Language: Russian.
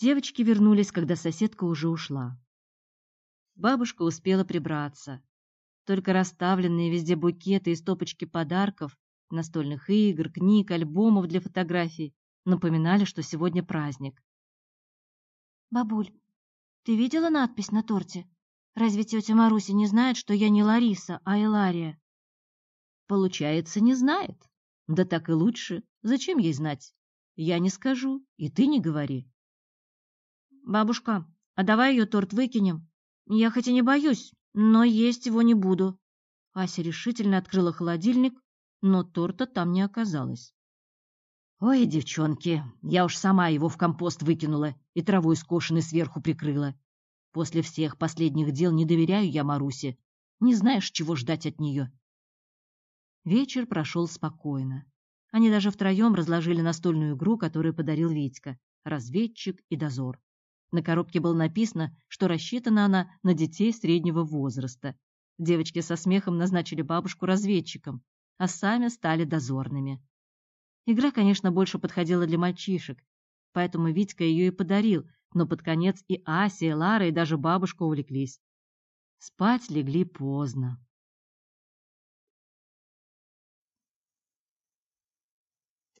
Девочки вернулись, когда соседка уже ушла. Бабушка успела прибраться. Только расставленные везде букеты и стопочки подарков, настольных игр, книг, альбомов для фотографий напоминали, что сегодня праздник. «Бабуль, ты видела надпись на торте? Разве тетя Маруся не знает, что я не Лариса, а Элария?» «Получается, не знает. Да так и лучше. Зачем ей знать? Я не скажу, и ты не говори». «Бабушка, а давай ее торт выкинем? Я хоть и не боюсь, но есть его не буду». Ася решительно открыла холодильник, но торта там не оказалось. «Ой, девчонки, я уж сама его в компост выкинула и травой скошенной сверху прикрыла. После всех последних дел не доверяю я Марусе. Не знаешь, чего ждать от нее». Вечер прошел спокойно. Они даже втроем разложили настольную игру, которую подарил Витька — разведчик и дозор. На коробке было написано, что рассчитана она на детей среднего возраста. Девочки со смехом назначили бабушку разведчиком, а сами стали дозорными. Игра, конечно, больше подходила для мальчишек, поэтому Витька ее и подарил, но под конец и Ася, и Лара, и даже бабушка увлеклись. Спать легли поздно.